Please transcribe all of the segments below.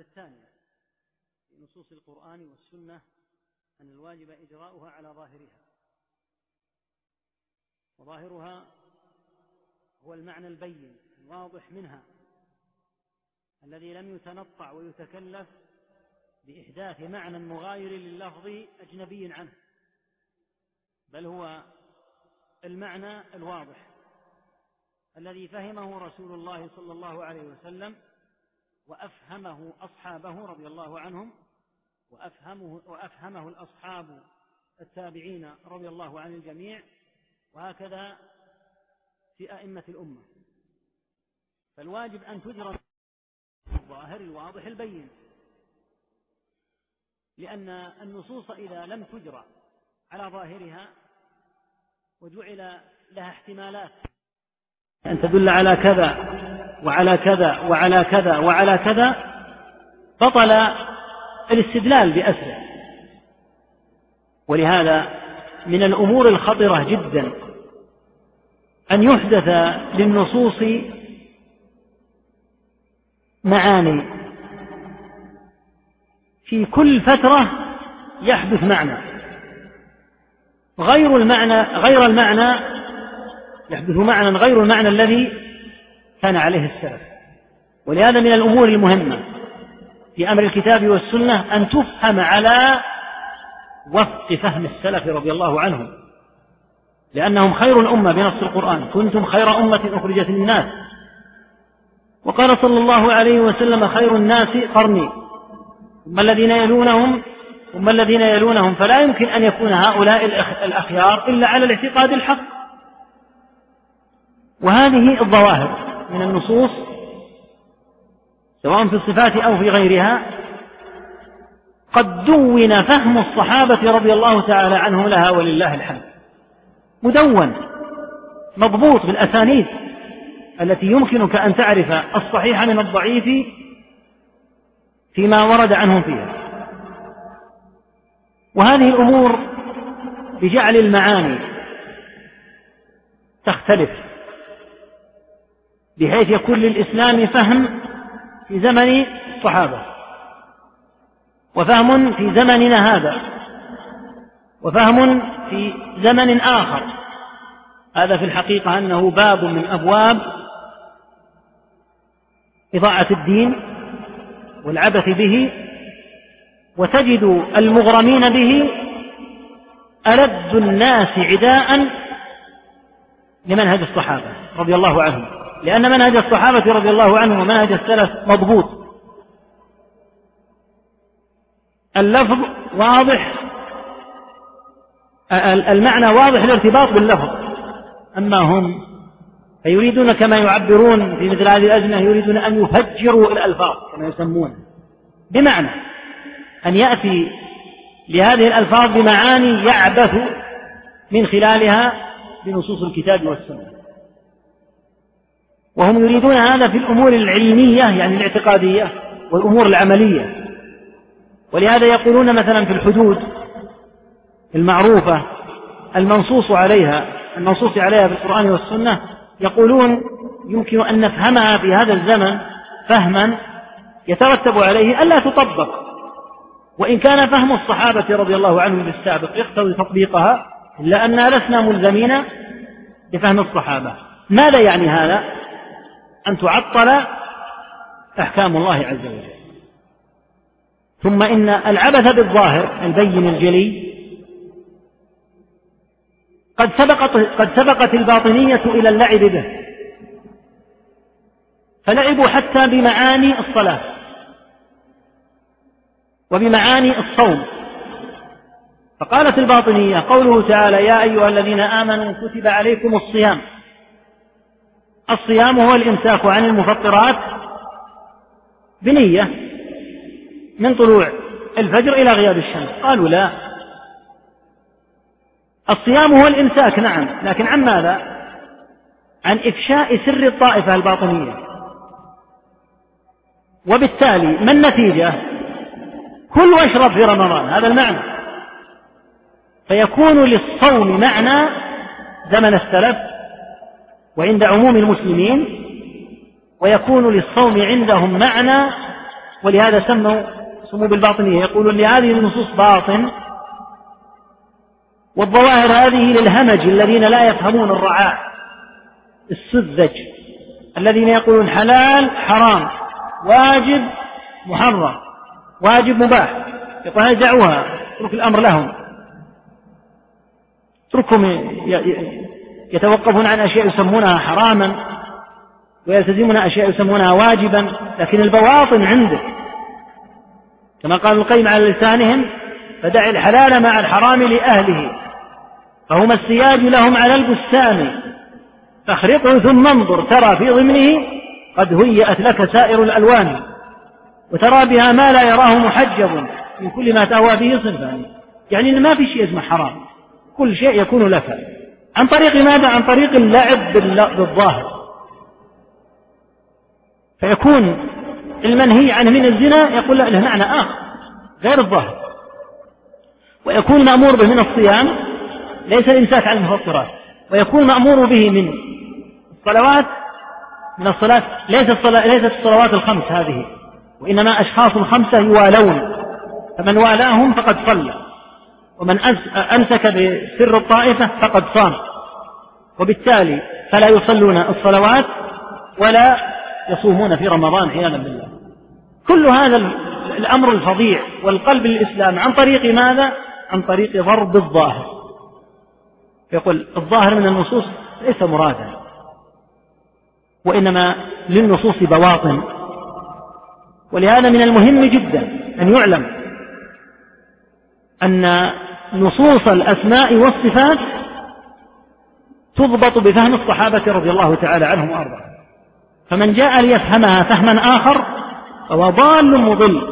الثانية في نصوص القرآن والسنة أن الواجب إجراؤها على ظاهرها. وظاهرها هو المعنى البين الواضح منها الذي لم يتنطع ويتكلف بإحداث معنى مغاير لللفظ أجنبي عنه بل هو المعنى الواضح الذي فهمه رسول الله صلى الله عليه وسلم وأفهمه أصحابه رضي الله عنهم وأفهمه, وأفهمه الأصحاب التابعين رضي الله عن الجميع وهكذا في أئمة الأمة. فالواجب أن تجرى الظاهر الواضح البين لأن النصوص إذا لم تجرى على ظاهرها وجعل لها احتمالات أن تدل على كذا. وعلى كذا وعلى كذا وعلى كذا بطل الاستدلال بأسره. ولهذا من الأمور الخطرة جدا أن يحدث للنصوص معاني. في كل فترة يحدث معنى. غير المعنى غير المعنى يحدث معنى غير المعنى الذي كان عليه السلف. ولهذا من الأمور المهمة في أمر الكتاب والسنة أن تفهم على وفق فهم السلف رضي الله عنهم. لأنهم خير الأمة بنص القرآن. كنتم خير أمة أخرجت للناس. وقال صلى الله عليه وسلم خير الناس قرني. ثم الذين يلونهم؟ ثم الذين يلونهم؟ فلا يمكن أن يكون هؤلاء الأخيار إلا على الاعتقاد الحق. وهذه الظواهر. من النصوص سواء في الصفات أو في غيرها قد دون فهم الصحابة رضي الله تعالى عنهم لها ولله الحمد. مدون مضبوط بالأسانيد التي يمكنك أن تعرف الصحيح من الضعيف فيما ورد عنهم فيها. وهذه الأمور بجعل المعاني تختلف. بحيث يكون للإسلام فهم في زمن الصحابة وفهم في زمننا هذا وفهم في زمن آخر. هذا في الحقيقة أنه باب من أبواب إضاعة الدين والعبث به وتجد المغرمين به ألد الناس عداء لمنهج الصحابة رضي الله عنهم. لأن منهج الصحابة رضي الله عنهم ومنهج السلف مضبوط. اللفظ واضح المعنى واضح الارتباط باللفظ. أما هم فيريدون كما يعبرون في مثل هذه الأزمة يريدون أن يفجروا الألفاظ كما يسمون. بمعنى أن يأتي لهذه الألفاظ بمعاني يعبث من خلالها بنصوص الكتاب والسنة. وهم يريدون هذا في الأمور العلمية يعني الاعتقادية والأمور العملية. ولهذا يقولون مثلا في الحدود المعروفة المنصوص عليها المنصوص عليها في القرآن والسنة يقولون يمكن أن نفهمها في هذا الزمن فهما يترتب عليه ألا تطبق. وإن كان فهم الصحابة رضي الله عنهم بالسابق يقتضي تطبيقها إلا أننا لسنا ملزمين بفهم الصحابة. ماذا يعني هذا؟ أن تعطل أحكام الله عز وجل. ثم إن العبث بالظاهر البين الجلي قد سبقت, قد سبقت الباطنية إلى اللعب به. فلعبوا حتى بمعاني الصلاة وبمعاني الصوم. فقالت الباطنية قوله تعالى يا أيها الذين آمنوا كتب عليكم الصيام. الصيام هو الإمساك عن المفطرات بنية من طلوع الفجر إلى غياب الشمس. قالوا لا. الصيام هو الإمساك نعم. لكن عن ماذا؟ عن إفشاء سر الطائفة الباطنية. وبالتالي ما النتيجة؟ كل واشرب في رمضان هذا المعنى. فيكون للصوم معنى زمن السلف وعند عموم المسلمين ويكون للصوم عندهم معنى ولهذا سموا سموا بالباطنية يقولون لهذه النصوص باطن. والظواهر هذه للهمج الذين لا يفهمون الرعاء السذج الذين يقولون حلال حرام واجب محرم واجب مباح يقول دعوها اترك الأمر لهم. اتركهم يتوقفون عن أشياء يسمونها حراما ويلتزمون أشياء يسمونها واجبا لكن البواطن عندك كما قال القيم على لسانهم فدع الحلال مع الحرام لأهله فهما السياج لهم على البستان. فاخرقه ثم انظر ترى في ضمنه قد هيأت لك سائر الألوان وترى بها ما لا يراه محجب من كل ما تهوى به صنفان. يعني ما في شيء اسمه حرام كل شيء يكون لك. عن طريق ماذا؟ عن طريق اللعب بالظاهر. فيكون المنهي عنه من الزنا يقول له معنى آخر غير الظاهر. ويكون المأمور به من الصيام ليس الإمساك عن المفطرات ويكون مأمور به من الصلوات من الصلاة ليست الصلاة ليست الصلوات الخمس هذه. وإنما أشخاص خمسة يوالون فمن والاهم فقد صلى. ومن أمسك بسر الطائفة فقد صام. وبالتالي فلا يصلون الصلوات ولا يصومون في رمضان عياذا بالله. كل هذا الأمر الفظيع والقلب للإسلام عن طريق ماذا؟ عن طريق ضرب الظاهر. يقول الظاهر من النصوص ليس مرادا وإنما للنصوص بواطن. ولهذا من المهم جدا أن يعلم أن نصوص الأسماء والصفات تضبط بفهم الصحابة رضي الله تعالى عنهم وأرضاهم. فمن جاء ليفهمها فهما آخر فهو ضال مضل.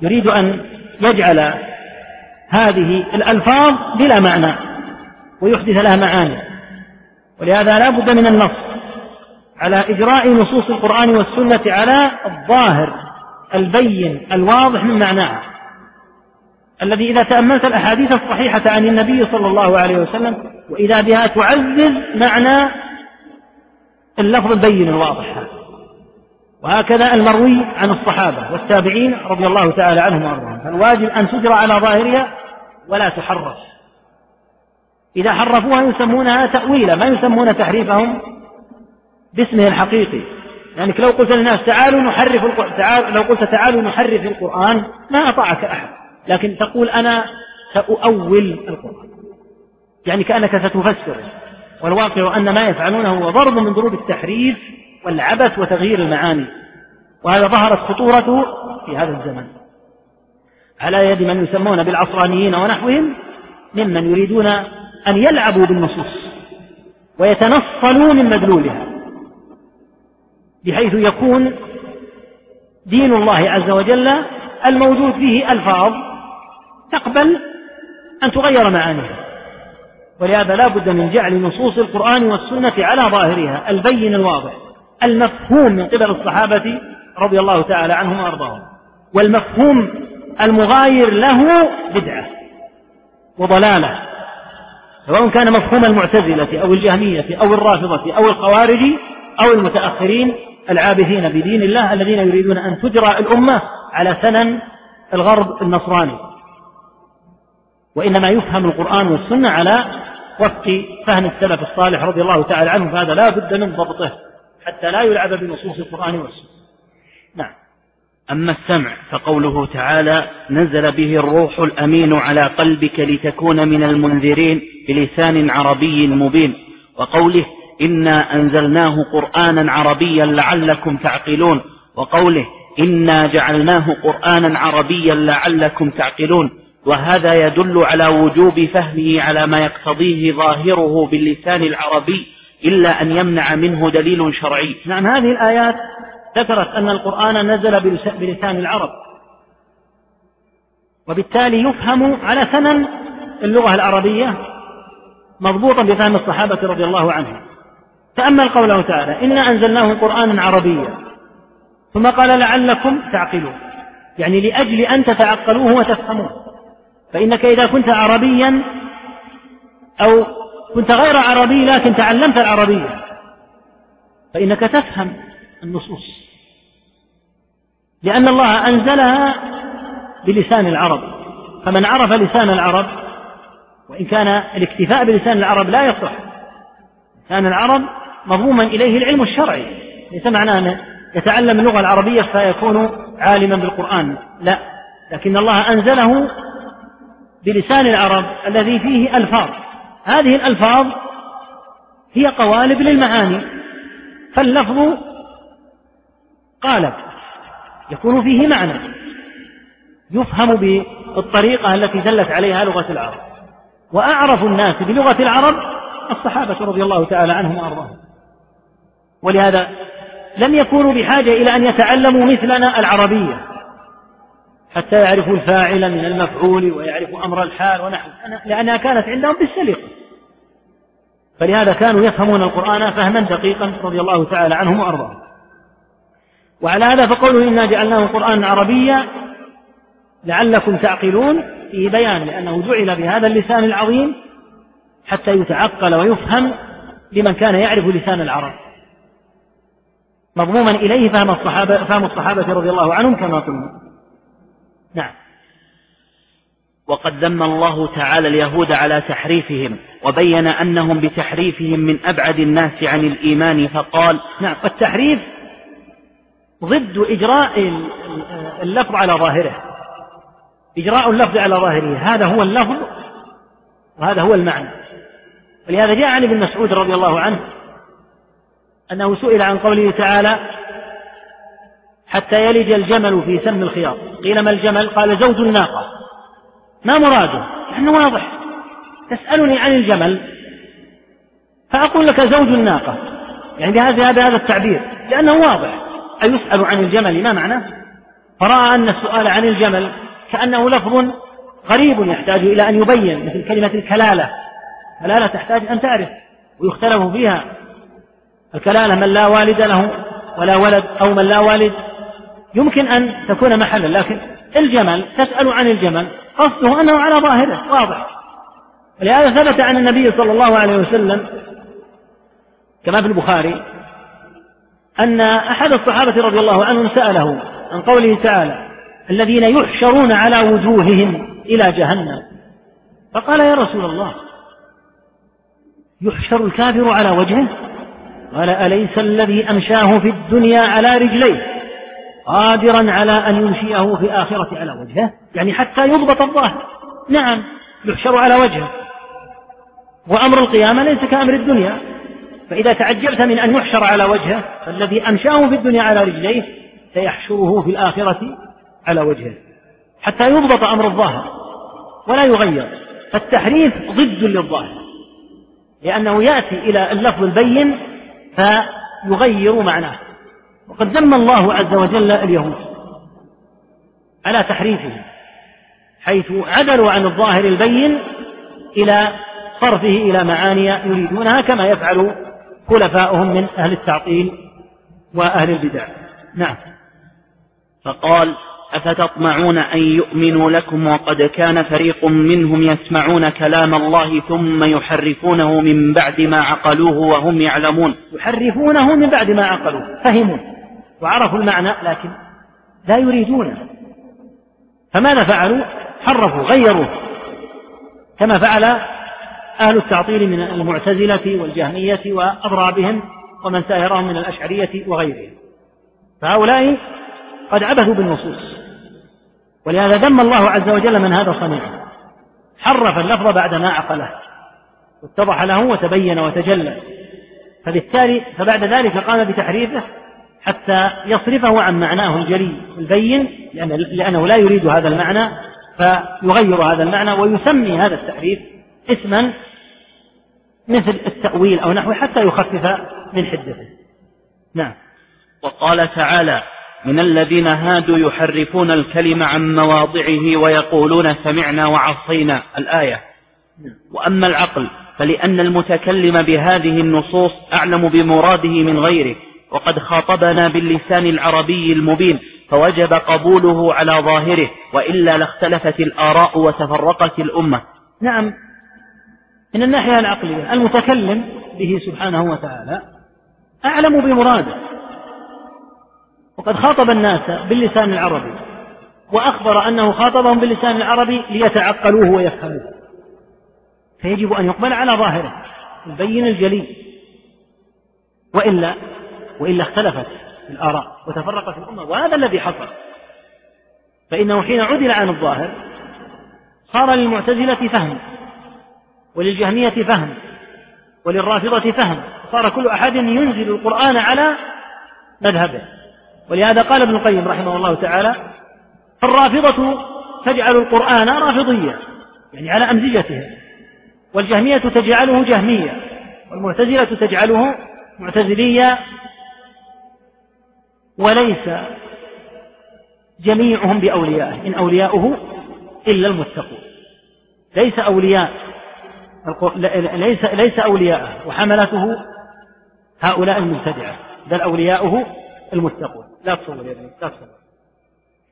يريد أن يجعل هذه الألفاظ بلا معنى ويحدث لها معاني. ولهذا لا بد من النص على إجراء نصوص القرآن والسنة على الظاهر البين الواضح من معناها. الذي إذا تأملت الأحاديث الصحيحة عن النبي صلى الله عليه وسلم وإذا بها تعزز معنى اللفظ البين الواضح. وهكذا المروي عن الصحابة والتابعين رضي الله تعالى عنهم وأرضاهم. فالواجب أن تجرى على ظاهرها ولا تحرف. إذا حرفوها يسمونها تأويلا ما يسمون تحريفهم باسمه الحقيقي. يعني لو قلت للناس تعالوا نحرف القرآن تعال لو قلت تعالوا نحرف القرآن ما أطاعك أحد. لكن تقول أنا سأؤول القرآن. يعني كأنك ستفسره والواقع أن ما يفعلونه هو ضرب من ضروب التحريف والعبث وتغيير المعاني. وهذا ظهرت خطورته في هذا الزمن. على يد من يسمون بالعصرانيين ونحوهم ممن يريدون أن يلعبوا بالنصوص ويتنصلوا من مدلولها بحيث يكون دين الله عز وجل الموجود فيه ألفاظ تقبل أن تغير معانيها. ولهذا لا بد من جعل نصوص القرآن والسنة على ظاهرها البين الواضح المفهوم من قبل الصحابة رضي الله تعالى عنهم وأرضاهم والمفهوم المغاير له بدعة وضلالة سواء كان مفهوم المعتزلة أو الجهمية أو الرافضة أو الخوارج أو المتأخرين العابثين بدين الله الذين يريدون أن تجرى الأمة على سنن الغرب النصراني. وإنما يفهم القرآن والسنة على وفق فهم السلف الصالح رضي الله تعالى عنهم فهذا لا بد من ضبطه حتى لا يلعب بنصوص القرآن والسنة. نعم. أما السمع فقوله تعالى نزل به الروح الأمين على قلبك لتكون من المنذرين بلسان عربي مبين وقوله إنا أنزلناه قرآنا عربيا لعلكم تعقلون وقوله إنا جعلناه قرآنا عربيا لعلكم تعقلون. وهذا يدل على وجوب فهمه على ما يقتضيه ظاهره باللسان العربي إلا أن يمنع منه دليل شرعي. نعم هذه الآيات ذكرت أن القرآن نزل بلسان العرب. وبالتالي يفهم على ثمن اللغة العربية مضبوطا بفهم الصحابة رضي الله عنهم. تأمل قوله تعالى إنا أنزلناه قرآنا عربيا ثم قال لعلكم تعقلون. يعني لأجل أن تتعقلوه وتفهموه. فإنك إذا كنت عربيا أو كنت غير عربي لكن تعلمت العربية فإنك تفهم النصوص. لأن الله أنزلها بلسان العرب. فمن عرف لسان العرب وإن كان الاكتفاء بلسان العرب لا يصح لسان العرب مضموما إليه العلم الشرعي. ليس معناه أن يتعلم اللغة العربية فيكون عالما بالقرآن. لا لكن الله أنزله بلسان العرب الذي فيه ألفاظ. هذه الألفاظ هي قوالب للمعاني. فاللفظ قالب يكون فيه معنى يفهم بالطريقة التي دلت عليها لغة العرب. وأعرف الناس بلغة العرب الصحابة رضي الله تعالى عنهم وأرضاهم. ولهذا لم يكونوا بحاجة إلى أن يتعلموا مثلنا العربية. حتى يعرفوا الفاعل من المفعول ويعرفوا أمر الحال ونحو. لأنها كانت عندهم بالسليقة فلهذا كانوا يفهمون القرآن فهما دقيقا رضي الله تعالى عنهم وأرضاهم. وعلى هذا فقوله إنا جعلناه قرآنا عربيا لعلكم تعقلون فيه بيان لأنه جعل بهذا اللسان العظيم حتى يتعقل ويفهم لمن كان يعرف لسان العرب. مضموما إليه فهم الصحابة فهم الصحابة رضي الله عنهم كما قلنا. نعم. وقد ذم الله تعالى اليهود على تحريفهم وبين أنهم بتحريفهم من أبعد الناس عن الإيمان فقال نعم التحريف ضد إجراء اللفظ على ظاهره. إجراء اللفظ على ظاهره هذا هو اللفظ وهذا هو المعنى. ولهذا جاء عن ابن مسعود رضي الله عنه أنه سئل عن قوله تعالى حتى يلج الجمل في سم الخياط. قيل ما الجمل؟ قال زوج الناقة. ما مراده؟ لأنه واضح. تسألني عن الجمل. فأقول لك زوج الناقة. يعني بهذا هذا التعبير. لأنه واضح. أيسأل عن الجمل؟ ما معناه فرأى أن السؤال عن الجمل كأنه لفظ غريب يحتاج إلى أن يبين مثل كلمة الكلالة. كلالة تحتاج أن تعرف ويختلف فيها. الكلالة من لا والد له ولا ولد أو من لا والد يمكن أن تكون محلا لكن الجمل تسأل عن الجمل قصده أنه على ظاهره واضح. ولهذا ثبت عن النبي صلى الله عليه وسلم كما في البخاري أن أحد الصحابة رضي الله عنهم سأله عن قوله تعالى الذين يحشرون على وجوههم إلى جهنم. فقال يا رسول الله يحشر الكافر على وجهه؟ قال أليس الذي أمشاه في الدنيا على رجليه؟ قادرا على أن ينشئه في الآخرة على وجهه يعني حتى يضبط الظاهر. نعم يحشر على وجهه. وأمر القيامة ليس كأمر الدنيا. فإذا تعجبت من أن يحشر على وجهه فالذي أمشاه في الدنيا على رجليه سيحشره في الآخرة على وجهه. حتى يضبط أمر الظاهر ولا يغير. فالتحريف ضد للظاهر لأنه يأتي إلى اللفظ البين فيغير معناه. وقد ذم الله عز وجل اليهود على تحريفهم حيث عدلوا عن الظاهر البين إلى صرفه إلى معاني يريدونها كما يفعل خلفاؤهم من أهل التعطيل وأهل البدع. نعم. فقال أفتطمعون أن يؤمنوا لكم وقد كان فريق منهم يسمعون كلام الله ثم يحرفونه من بعد ما عقلوه وهم يعلمون. يحرفونه من بعد ما عقلوه فهموا. وعرفوا المعنى لكن لا يريدونه. فماذا فعلوا؟ حرفوا غيروا. كما فعل أهل التعطيل من المعتزلة والجهمية وأضرابهم ومن سائرهم من الأشعرية وغيرهم. فهؤلاء قد عبثوا بالنصوص. ولهذا ذم الله عز وجل من هذا صنيعه حرف اللفظ بعد ما عقله. واتضح له وتبين وتجلى. فبالتالي فبعد ذلك قام بتحريفه حتى يصرفه عن معناه الجلي البين لأن لأنه لا يريد هذا المعنى فيغير هذا المعنى ويسمي هذا التحريف اسما مثل التأويل أو نحوه حتى يخفف من حدته. نعم. وقال تعالى من الذين هادوا يحرفون الكلم عن مواضعه ويقولون سمعنا وعصينا الآية. وأما العقل فلأن المتكلم بهذه النصوص أعلم بمراده من غيره. وقد خاطبنا باللسان العربي المبين فوجب قبوله على ظاهره وإلا لاختلفت الآراء وتفرقت الأمة. نعم. من الناحية العقلية المتكلم به سبحانه وتعالى أعلم بمراده. وقد خاطب الناس باللسان العربي وأخبر أنه خاطبهم باللسان العربي ليتعقلوه ويفهموه. فيجب أن يقبل على ظاهره البين الجلي. وإلا وإلا اختلفت الآراء وتفرقت الأمة وهذا الذي حصل. فإنه حين عدل عن الظاهر صار للمعتزلة فهم وللجهمية فهم وللرافضة فهم. صار كل أحد ينزل القرآن على مذهبه. ولهذا قال ابن القيم رحمه الله تعالى الرافضة تجعل القرآن رافضيا يعني على أمزجته. والجهمية تجعله جهميا والمعتزلة تجعله معتزليا وليس جميعهم بأوليائه إن أولياؤه إلا المتقون. ليس أولياء ليس ليس أولياءه وحملته هؤلاء المبتدعة بل أولياؤه المتقون. لا تصور يا ابني لا تصور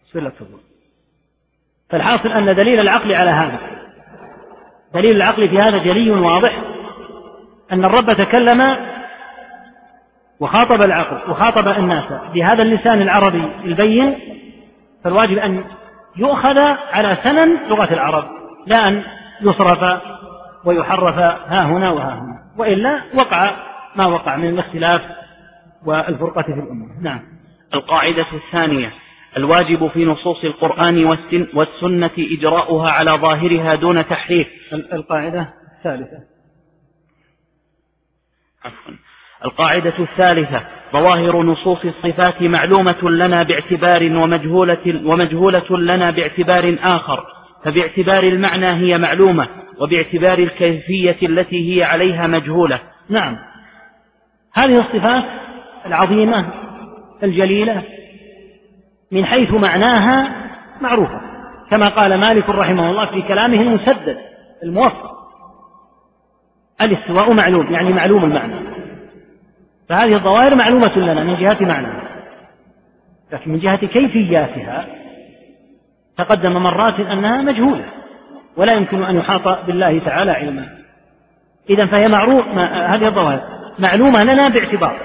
بسم الله تصور فالحاصل أن دليل العقل على هذا دليل العقل في هذا جلي واضح أن الرب تكلم وخاطب العقل وخاطب الناس بهذا اللسان العربي البين فالواجب أن يؤخذ على ثمن لغة العرب لا أن يصرف ويحرف ها هنا وها هنا وإلا وقع ما وقع من الاختلاف والفرقة في الأمة. نعم. القاعدة الثانية الواجب في نصوص القرآن والسنة إجراؤها على ظاهرها دون تحريف. القاعدة الثالثة. عفوا. القاعدة الثالثة ظواهر نصوص الصفات معلومة لنا باعتبار ومجهولة, ومجهولة لنا باعتبار آخر. فباعتبار المعنى هي معلومة وباعتبار الكيفية التي هي عليها مجهولة. نعم. هذه الصفات العظيمة الجليلة من حيث معناها معروفة. كما قال مالك رحمه الله في كلامه المسدد الموفق. الاستواء معلوم يعني معلوم المعنى. فهذه الظواهر معلومة لنا من جهة معناها لكن من جهة كيفياتها تقدم مرات أنها مجهولة ولا يمكن أن يحاط بالله تعالى علما. إذا فهي معروف هذه الظواهر معلومة لنا باعتبار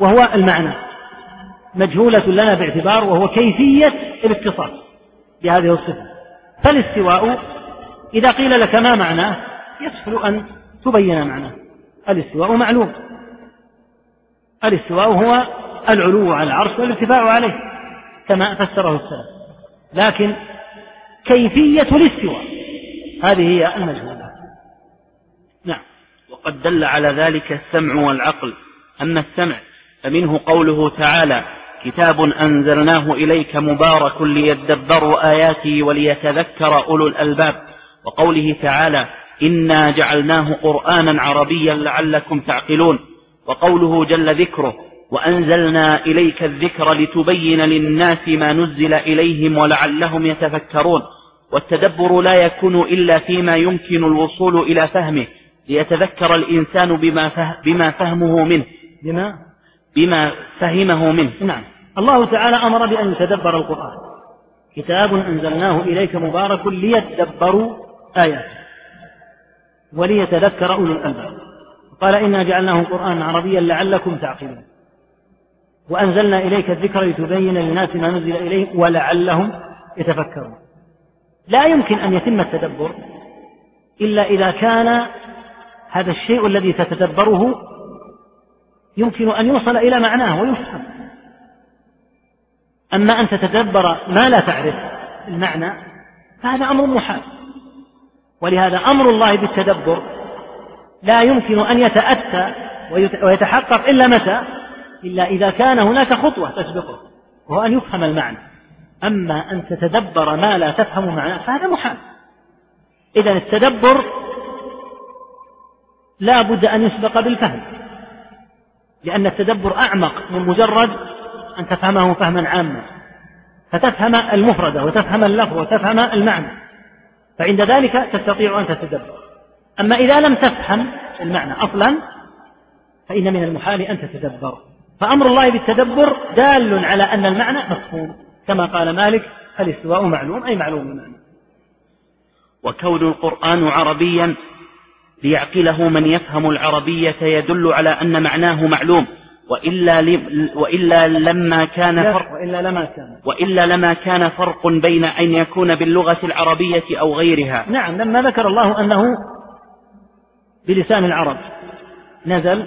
وهو المعنى. مجهولة لنا باعتبار وهو كيفية الاتصال بهذه الصفة. فالاستواء إذا قيل لك ما معناه يسهل أن تبين معناه. الاستواء معلوم. الاستواء هو العلو على العرش والارتفاع عليه كما فسره السلف. لكن كيفية الاستواء؟ هذه هي المجهولة نعم. وقد دل على ذلك السمع والعقل. أما السمع فمنه قوله تعالى كتاب أنزلناه إليك مبارك ليدبروا آياته وليتذكر أولو الألباب وقوله تعالى إنا جعلناه قرآنا عربيا لعلكم تعقلون وقوله جل ذكره وأنزلنا إليك الذكر لتبين للناس ما نزل إليهم ولعلهم يتفكرون والتدبر لا يكون إلا فيما يمكن الوصول إلى فهمه ليتذكر الإنسان بما, فه بما فهمه منه. بما؟ بما فهمه منه. نعم. الله تعالى أمر بأن يتدبر القرآن. كتاب أنزلناه إليك مبارك ليتدبروا آياته وليتذكر أولو الألباب. قال إنا جعلناه قرآنا عربيا لعلكم تعقلون. وأنزلنا إليك الذكر لتبين للناس ما نزل إليهم ولعلهم يتفكرون. لا يمكن أن يتم التدبر إلا إذا كان هذا الشيء الذي تتدبره يمكن أن يوصل إلى معناه ويفهم. أما أن تتدبر ما لا تعرف المعنى فهذا أمر محال. ولهذا أمر الله بالتدبر لا يمكن أن يتأتى ويتحقق إلا متى؟ إلا إذا كان هناك خطوة تسبقه وهو أن يفهم المعنى. أما أن تتدبر ما لا تفهم معناه فهذا محال. إذا التدبر لا بد أن يسبق بالفهم لأن التدبر أعمق من مجرد أن تفهمه فهما عاما. فتفهم المفردة وتفهم اللفظ وتفهم المعنى. فعند ذلك تستطيع أن تتدبر. أما إذا لم تفهم المعنى أصلا فإن من المحال أن تتدبر. فأمر الله بالتدبر دال على أن المعنى مفهوم. كما قال مالك الاستواء معلوم أي معلوم المعنى. وكون القرآن عربيا ليعقله من يفهم العربية يدل على أن معناه معلوم. وإلا, وإلا لما كان فرق وإلا لما كان. وإلا لما كان فرق بين أن يكون باللغة العربية أو غيرها. نعم لما ذكر الله أنه بلسان العرب. نزل.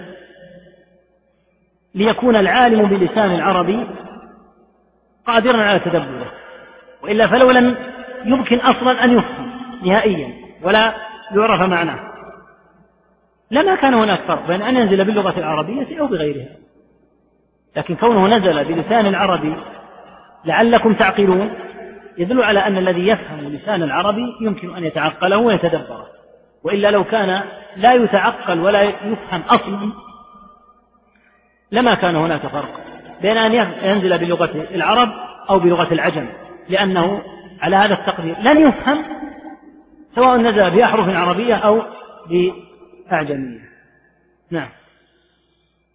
ليكون العالم بلسان العربي قادرا على تدبره. وإلا فلو لم يمكن أصلا أن يفهم نهائيا ولا يعرف معناه. لما كان هناك فرق بين أن ينزل باللغة العربية أو بغيرها. لكن كونه نزل بلسان العربي لعلكم تعقلون يدل على أن الذي يفهم لسان العربي يمكن أن يتعقله ويتدبره. وإلا لو كان لا يتعقل ولا يفهم أصلا لما كان هناك فرق بين أن ينزل بلغة العرب أو بلغة العجم لأنه على هذا التقدير لن يفهم سواء نزل بأحرف عربية أو بأعجمية. نعم.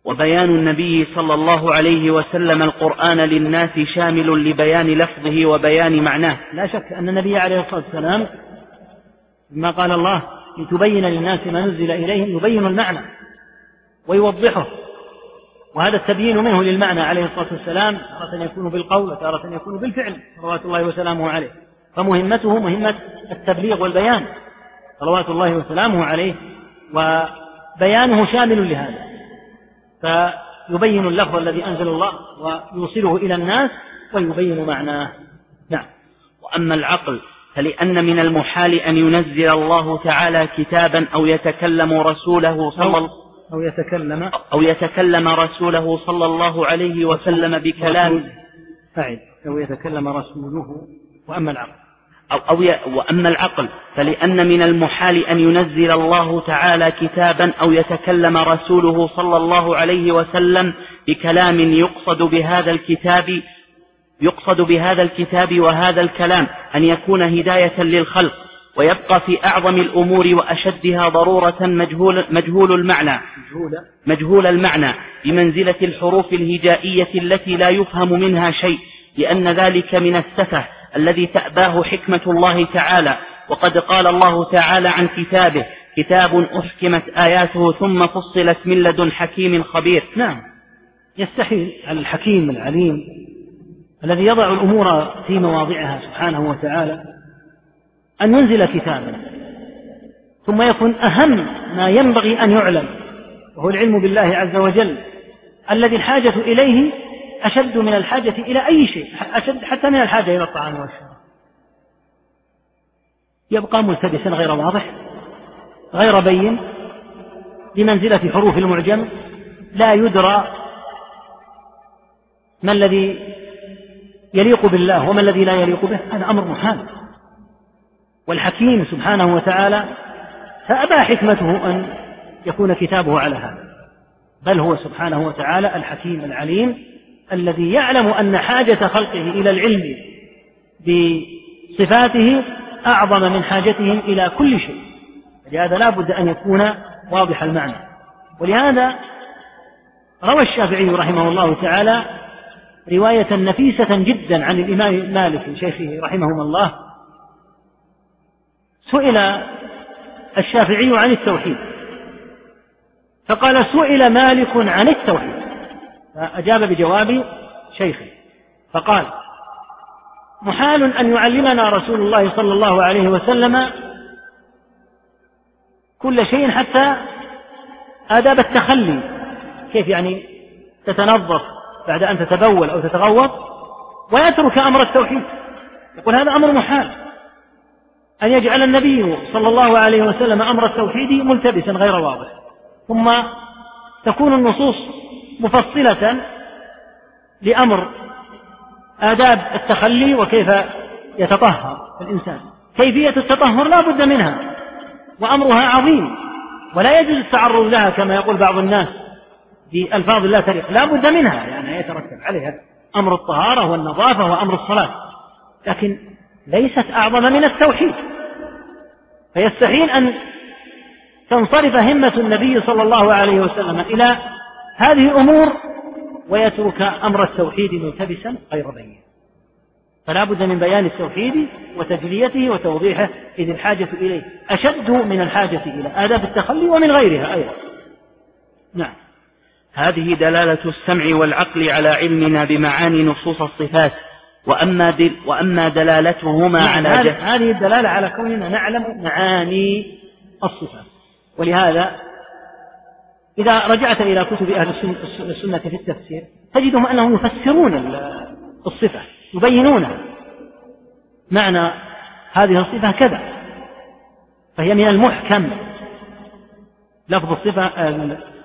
وبيان النبي صلى الله عليه وسلم القرآن للناس شامل لبيان لفظه وبيان معناه. لا شك أن النبي عليه الصلاة والسلام ما قال الله لتبين للناس ما نزل إليهم يبين المعنى ويوضحه. وهذا التبيين منه للمعنى عليه الصلاة والسلام تارة يكون بالقول وتارة يكون بالفعل صلوات الله وسلامه عليه. فمهمته مهمة التبليغ والبيان صلوات الله وسلامه عليه وبيانه شامل لهذا. فيبين اللفظ الذي أنزل الله ويوصله إلى الناس ويبين معناه. نعم. وأما العقل فلأن من المحال أن ينزل الله تعالى كتابا أو يتكلم رسوله صلى الله أو يتكلم. أو يتكلم رسوله صلى الله عليه وسلم بكلام أعد أو يتكلم رسوله وأما العقل. أو, أو ي... وأما العقل. فلأن من المحال أن ينزل الله تعالى كتابا أو يتكلم رسوله صلى الله عليه وسلم بكلام يقصد بهذا الكتاب يقصد بهذا الكتاب وهذا الكلام أن يكون هداية للخلق ويبقى في أعظم الأمور وأشدها ضرورة مجهول, مجهول المعنى. مجهول؟ المعنى بمنزلة الحروف الهجائية التي لا يفهم منها شيء لأن ذلك من السفه الذي تأباه حكمة الله تعالى. وقد قال الله تعالى عن كتابه كتاب أحكمت آياته ثم فصلت من لدن حكيم خبير. نعم. يستحيل. الحكيم العليم الذي يضع الأمور في مواضعها سبحانه وتعالى أن ينزل كتابا ثم يكون أهم ما ينبغي أن يعلم وهو العلم بالله عز وجل الذي الحاجة إليه أشد من الحاجة إلى أي شيء أشد حتى من الحاجة إلى الطعام والشراب. يبقى ملتبسا غير واضح غير بين بمنزلة حروف المعجم لا يدرى ما الذي يليق بالله وما الذي لا يليق به؟ هذا أمر محال. والحكيم سبحانه وتعالى فأبى حكمته أن يكون كتابه على هذا. بل هو سبحانه وتعالى الحكيم العليم الذي يعلم أن حاجة خلقه إلى العلم بصفاته أعظم من حاجتهم إلى كل شيء. لهذا لا بد أن يكون واضح المعنى. ولهذا روى الشافعي رحمه الله تعالى رواية نفيسة جدا عن الإمام مالك شيخه رحمهما الله. سئل الشافعي عن التوحيد. فقال سئل مالك عن التوحيد. فأجاب بجواب شيخه. فقال محال أن يعلمنا رسول الله صلى الله عليه وسلم كل شيء حتى آداب التخلي. كيف يعني تتنظف؟ بعد أن تتبول أو تتغوط ويترك أمر التوحيد. يقول هذا أمر محال. أن يجعل النبي صلى الله عليه وسلم أمر التوحيد ملتبسا غير واضح. ثم تكون النصوص مفصلة لأمر آداب التخلي وكيف يتطهر الإنسان. كيفية التطهر لا بد منها. وأمرها عظيم. ولا يجوز التعرض لها كما يقول بعض الناس. بألفاظ لا تليق لا بد منها يعني يترتب عليها أمر الطهارة والنظافة وأمر الصلاة. لكن ليست أعظم من التوحيد. فيستحيل أن تنصرف همة النبي صلى الله عليه وسلم إلى هذه الأمور ويترك أمر التوحيد ملتبسا غير بين. فلا بد من بيان التوحيد وتجليته وتوضيحه إذ الحاجة إليه. أشد من الحاجة إلى آداب التخلي ومن غيرها أيضا. نعم. هذه دلالة السمع والعقل على علمنا بمعاني نصوص الصفات وأما, دل وأما دلالتهما نعم على جهل هذه الدلالة على كوننا نعلم معاني الصفات. ولهذا إذا رجعت إلى كتب أهل السنة في التفسير تجدهم أنهم يفسرون الصفة يبينونها. معنى هذه الصفة كذا فهي من المحكم. لفظ الصفة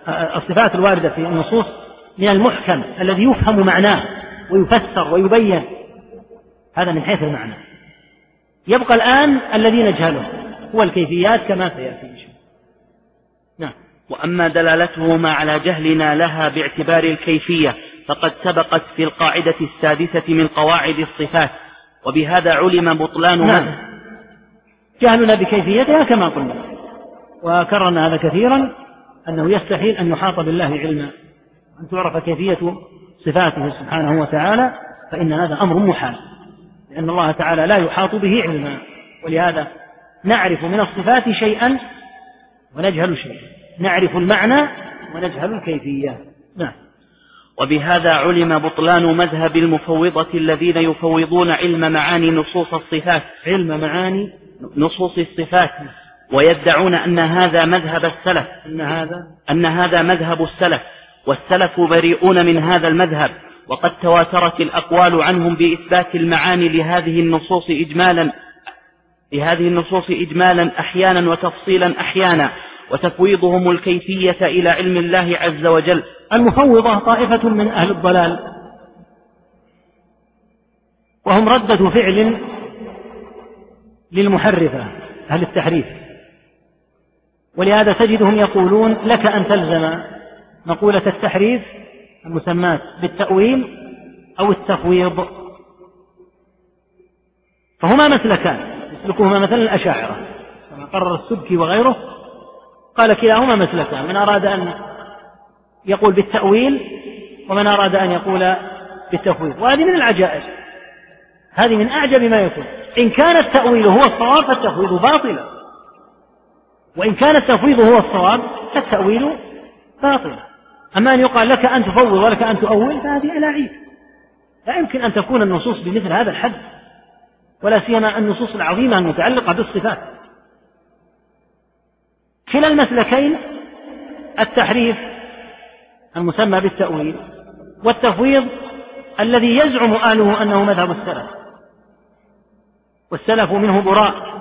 الصفات الواردة في النصوص من المحكم الذي يفهم معناه ويفسر ويبين. هذا من حيث المعنى. يبقى الآن الذي نجهله هو الكيفيات كما سيأتي إن شاء الله. نعم. وأما دلالتهما على جهلنا لها باعتبار الكيفية فقد سبقت في القاعدة السادسة من قواعد الصفات وبهذا علم بطلان نعم. جهلنا بكيفيتها كما قلنا. وكررنا هذا كثيرا. أنه يستحيل أن يحاط بالله علما. أن تعرف كيفية صفاته سبحانه وتعالى فإن هذا أمر محال. لأن الله تعالى لا يحاط به علما. ولهذا نعرف من الصفات شيئا ونجهل شيئا. نعرف المعنى ونجهل الكيفية. نعم. وبهذا علم بطلان مذهب المفوضة الذين يفوضون علم معاني نصوص الصفات. علم معاني نصوص الصفات. ويدعون أن هذا مذهب السلف. أن هذا؟ أن هذا مذهب السلف والسلف بريئون من هذا المذهب وقد تواترت الأقوال عنهم بإثبات المعاني لهذه النصوص إجمالا لهذه النصوص إجمالا أحيانا وتفصيلا أحيانا وتفويضهم الكيفية إلى علم الله عز وجل. المفوضة طائفة من أهل الضلال. وهم ردة فعل للمحرفة أهل التحريف. ولهذا تجدهم يقولون لك أن تلزم مقولة التحريف المسماة بالتأويل أو التفويض. فهما مسلكان يسلكهما مثلا الأشاعرة كما قرر السبكي وغيره قال كلاهما مسلكان من أراد أن يقول بالتأويل ومن أراد أن يقول بالتفويض. وهذه من العجائب هذه من أعجب ما يكون. إن كان التأويل هو الصواب فالتفويض باطل وإن كان التفويض هو الصواب فالتأويل باطل. أما أن يقال لك أن تفوض ولك أن تؤول فهذه ألاعيب لا يمكن أن تكون النصوص بمثل هذا الحد ولا سيما النصوص العظيمة المتعلقة بالصفات. كلا المسلكين التحريف المسمى بالتأويل والتفويض الذي يزعم أهله أنه مذهب السلف. والسلف منه براء.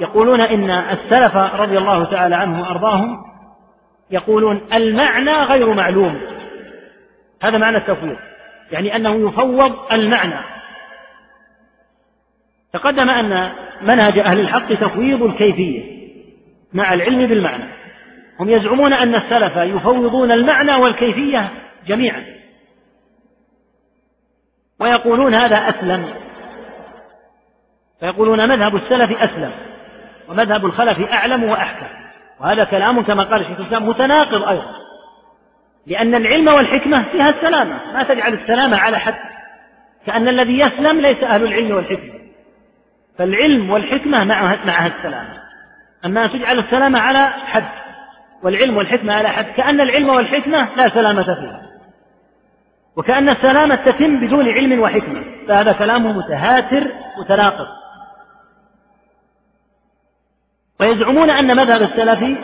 يقولون إن السلف رضي الله تعالى عنهم وأرضاهم يقولون المعنى غير معلوم. هذا معنى التفويض. يعني أنه يفوض المعنى. تقدم أن منهج أهل الحق تفويض الكيفية مع العلم بالمعنى. هم يزعمون أن السلف يفوضون المعنى والكيفية جميعا. ويقولون هذا أسلم. فيقولون مذهب السلف أسلم. ومذهب الخلف أعلم وأحكم. وهذا كلام كما قال الشيخ الإسلام متناقض أيضا. لأن العلم والحكمة فيها السلامة. ما تجعل السلامة على حد. كأن الذي يسلم ليس أهل العلم والحكمة. فالعلم والحكمة معها, معها السلامة. أما تجعل السلامة على حد. والعلم والحكمة على حد. كأن العلم والحكمة لا سلامة فيها. وكأن السلامة تتم بدون علم وحكمة. فهذا كلام متهاتر متناقض. ويزعمون أن مذهب السلف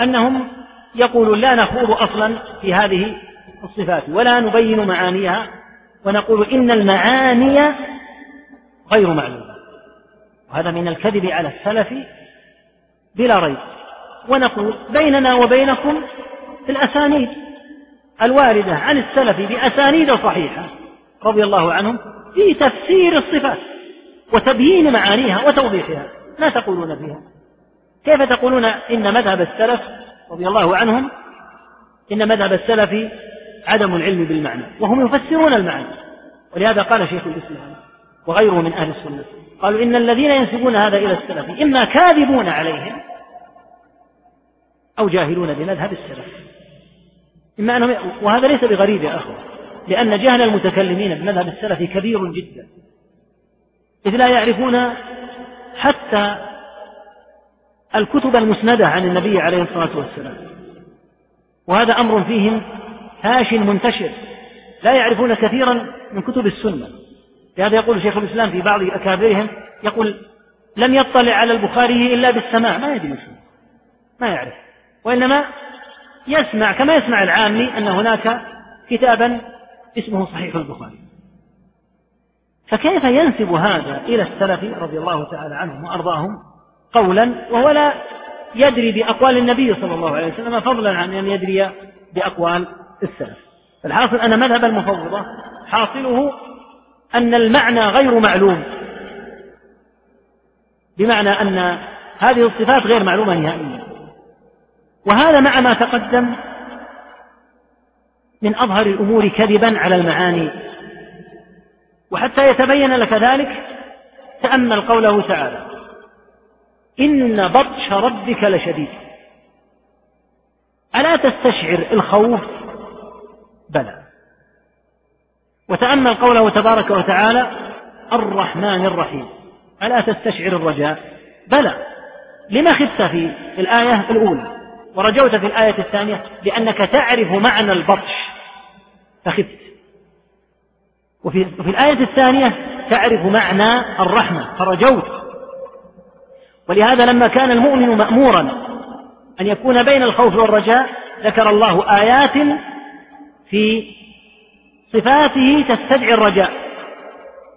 أنهم يقولون لا نخوض أصلا في هذه الصفات ولا نبين معانيها ونقول إن المعاني غير معلومة. وهذا من الكذب على السلف بلا ريب. ونقول بيننا وبينكم في الأسانيد الواردة عن السلف بأسانيد صحيحة رضي الله عنهم في تفسير الصفات وتبيين معانيها وتوضيحها. ما تقولون فيها. كيف تقولون إن مذهب السلف رضي الله عنهم إن مذهب السلف عدم العلم بالمعنى وهم يفسرون المعنى. ولهذا قال شيخ الإسلام وغيره من أهل السنة قالوا إن الذين ينسبون هذا إلى السلف إما كاذبون عليهم أو جاهلون بمذهب السلف. إما أنهم وهذا ليس بغريب يا أخوة لأن جهل المتكلمين بمذهب السلف كبير جدا. إذ لا يعرفون حتى الكتب المسندة عن النبي عليه الصلاة والسلام. وهذا أمر فيهم فاش منتشر. لا يعرفون كثيرا من كتب السنة. لهذا يقول شيخ الإسلام في بعض أكابرهم يقول لم يطلع على البخاري إلا بالسماع. ما يدري ما يعرف. وإنما يسمع كما يسمع العامي أن هناك كتابا اسمه صحيح البخاري. فكيف ينسب هذا إلى السلف رضي الله تعالى عنهم وأرضاهم قولا وهو لا يدري بأقوال النبي صلى الله عليه وسلم فضلا عن أن يدري بأقوال السلف. الحاصل أن مذهب المفوضة حاصله أن المعنى غير معلوم. بمعنى أن هذه الصفات غير معلومة نهائيا. وهذا مع ما تقدم من أظهر الأمور كذبا على المعاني. وحتى يتبين لك ذلك تأمل قوله تعالى إن بطش ربك لشديد. ألا تستشعر الخوف؟ بلى. وتأمل قوله تبارك وتعالى الرحمن الرحيم. ألا تستشعر الرجاء؟ بلى. لما خفت في الآية الأولى ورجوت في الآية الثانية؟ لأنك تعرف معنى البطش. فخفت. وفي, وفي الآية الثانية تعرف معنى الرحمة فرجوت. ولهذا لما كان المؤمن مأمورا أن يكون بين الخوف والرجاء ذكر الله آيات في صفاته تستدعي الرجاء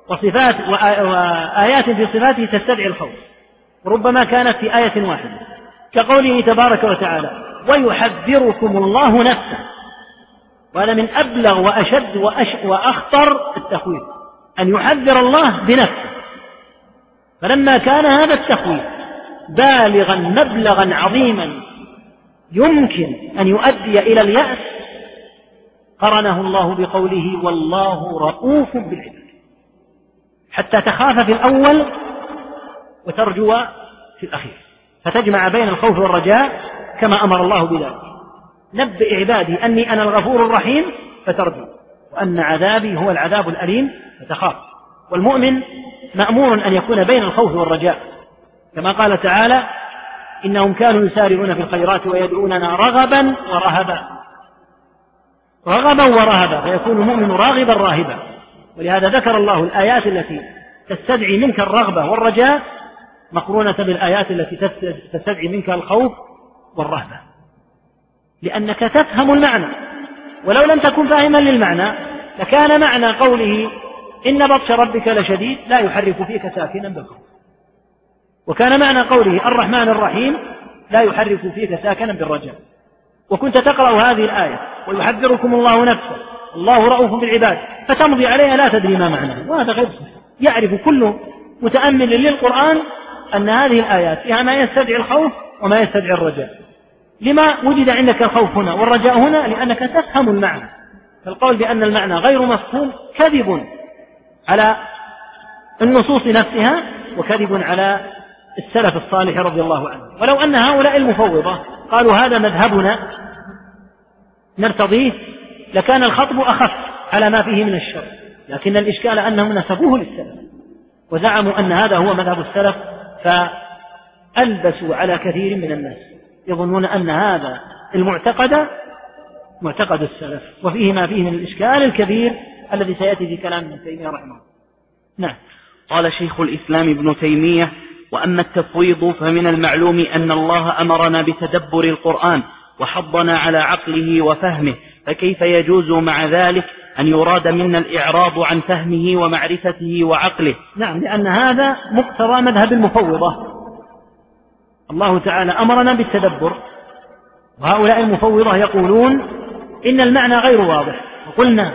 وصفات وآيات في صفاته تستدعي الخوف. وربما كانت في آية واحدة كقوله تبارك وتعالى ويحذركم الله نفسه وهذا من أبلغ وأشد وأش وأخطر التخويف. أن يحذر الله بنفسه. فلما كان هذا التخويف بالغا مبلغا عظيما يمكن أن يؤدي إلى اليأس قرنه الله بقوله والله رؤوف بالعباد. حتى تخاف في الأول وترجو في الأخير. فتجمع بين الخوف والرجاء كما أمر الله بذلك. نبئ عبادي أني أنا الغفور الرحيم فترجو وأن عذابي هو العذاب الأليم فتخاف. والمؤمن مأمور أن يكون بين الخوف والرجاء. كما قال تعالى إنهم كانوا يسارعون في الخيرات ويدعوننا رغبا ورهبا. رغبا ورهبا فيكون المؤمن راغبا راهبا. ولهذا ذكر الله الآيات التي تستدعي منك الرغبة والرجاء مقرونة بالآيات التي تستدعي منك الخوف والرهبة. لأنك تفهم المعنى. ولو لم تكن فاهما للمعنى لكان معنى قوله إن بطش ربك لشديد لا يحرك فيك ساكنا بالخوف وكان معنى قوله الرحمن الرحيم لا يحرك فيك ساكنا بالرجاء. وكنت تقرأ هذه الآية ويحذركم الله نفسه. الله رؤوف بالعباد. فتمضي عليها لا تدري ما معناه وهذا غير صحيح. يعرف كل متأمل للقرآن أن هذه الآيات فيها ما يستدعي الخوف وما يستدعي الرجاء. لما وجد عندك الخوف هنا والرجاء هنا لأنك تفهم المعنى. فالقول بأن المعنى غير مفهوم كذب على النصوص نفسها وكذب على السلف الصالح رضي الله عنه. ولو أن هؤلاء المفوضة قالوا هذا مذهبنا نرتضيه لكان الخطب أخف على ما فيه من الشر. لكن الإشكال أنهم نسبوه للسلف وزعموا أن هذا هو مذهب السلف فألبسوا على كثير من الناس. يظنون أن هذا المعتقد معتقد السلف وفيه ما فيه من الإشكال الكبير الذي سيأتي في كلام ابن تيمية رحمه الله. نعم. قال شيخ الإسلام ابن تيمية وأما التفويض فمن المعلوم أن الله أمرنا بتدبر القرآن وحضنا على عقله وفهمه فكيف يجوز مع ذلك أن يراد منا الإعراض عن فهمه ومعرفته وعقله؟ نعم لأن هذا مقتضى مذهب المفوضة. الله تعالى أمرنا بالتدبر. وهؤلاء المفوضة يقولون إن المعنى غير واضح. وقلنا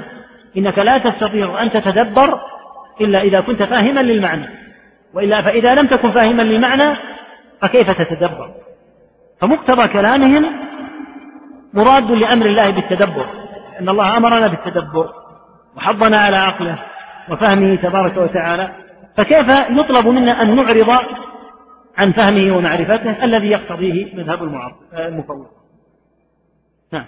إنك لا تستطيع أن تتدبر إلا إذا كنت فاهما للمعنى. وإلا فإذا لم تكن فاهما للمعنى فكيف تتدبر؟ فمقتضى كلامهم مراد لأمر الله بالتدبر أن الله أمرنا بالتدبر وحضنا على عقله وفهمه تبارك وتعالى. فكيف يطلب منا أن نعرض عن فهمه ومعرفته الذي يقتضيه مذهب المفوض. نعم.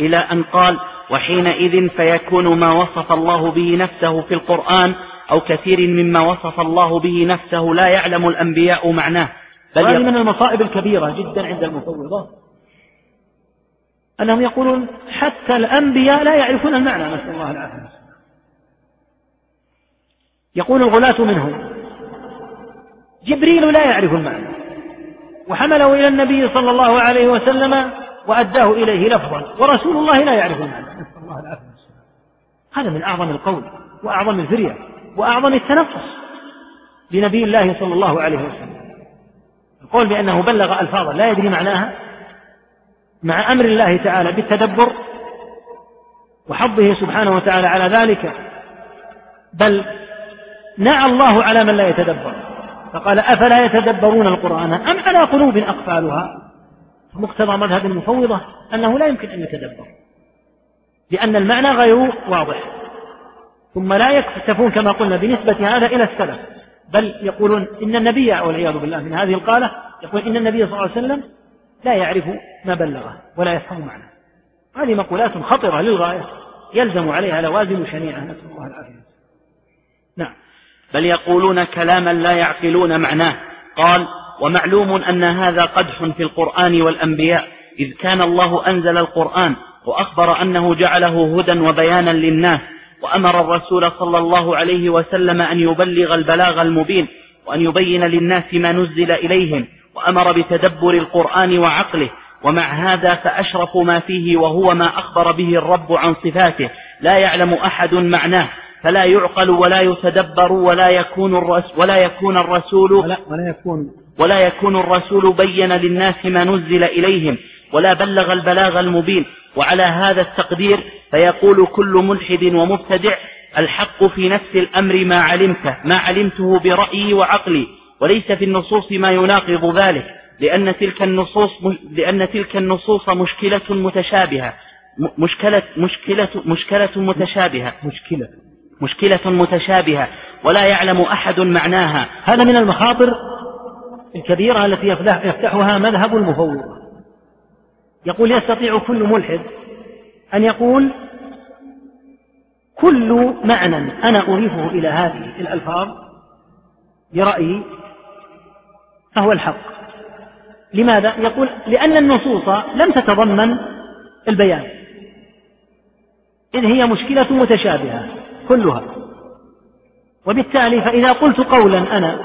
إلى أن قال وحينئذ فيكون ما وصف الله به نفسه في القرآن أو كثير مما وصف الله به نفسه لا يعلم الأنبياء معناه بل هذه من المصائب الكبيرة جدا عند المفوضة. أنهم يقولون حتى الأنبياء لا يعرفون المعنى نسأل الله العافية يقول الغلاة منهم جبريل لا يعرف المعنى. وحمله إلى النبي صلى الله عليه وسلم وأداه إليه لفظا ورسول الله لا يعرف المعنى. هذا من أعظم القول وأعظم الفرية وأعظم التنقص لنبي الله صلى الله عليه وسلم. القول بأنه بلغ ألفاظا لا يدري معناها مع أمر الله تعالى بالتدبر وحظه سبحانه وتعالى على ذلك بل نعى الله على من لا يتدبر. فقال أفلا يتدبرون القرآن أم على قلوب أقفالها؟ فمقتضى مذهب المفوضة أنه لا يمكن أن يتدبر لأن المعنى غير واضح ثم لا يكتفون كما قلنا بنسبة هذا إلى السلف بل يقولون إن النبي والعياذ بالله من هذه القالة يقول إن النبي صلى الله عليه وسلم لا يعرف ما بلغه ولا يفهم معناه. هذه مقولات خطرة للغاية يلزم عليها لوازم شنيعة. نسأل الله العافية. نعم. بل يقولون كلاما لا يعقلون معناه. قال ومعلوم أن هذا قدح في القرآن والأنبياء إذ كان الله أنزل القرآن وأخبر أنه جعله هدى وبيانا للناس وأمر الرسول صلى الله عليه وسلم أن يبلغ البلاغ المبين وأن يبين للناس ما نزل إليهم وأمر بتدبر القرآن وعقله. ومع هذا فأشرف ما فيه وهو ما أخبر به الرب عن صفاته. لا يعلم أحد معناه. فلا يعقل ولا يتدبر ولا يكون الرسول ولا يكون الرسول ولا, ولا يكون. ولا يكون الرسول بين للناس ما نزل إليهم ولا بلغ البلاغ المبين. وعلى هذا التقدير فيقول كل ملحد ومبتدع الحق في نفس الأمر ما علمته ما علمته برأيي وعقلي. وليس في النصوص ما يناقض ذلك لأن تلك النصوص لأن تلك النصوص مشكلة متشابهة. مشكلة مشكلة مشكلة متشابهة. مشكلة. مشكلة متشابهة ولا يعلم أحد معناها. هذا من المخاطر الكبيرة التي يفتحها مذهب المفوض. يقول يستطيع كل ملحد أن يقول كل معنى أنا أضيفه إلى هذه الألفاظ برأيي فهو الحق. لماذا؟ يقول لأن النصوص لم تتضمن البيان. إذ هي مشكلة متشابهة. كلها. وبالتالي فإذا قلت قولا أنا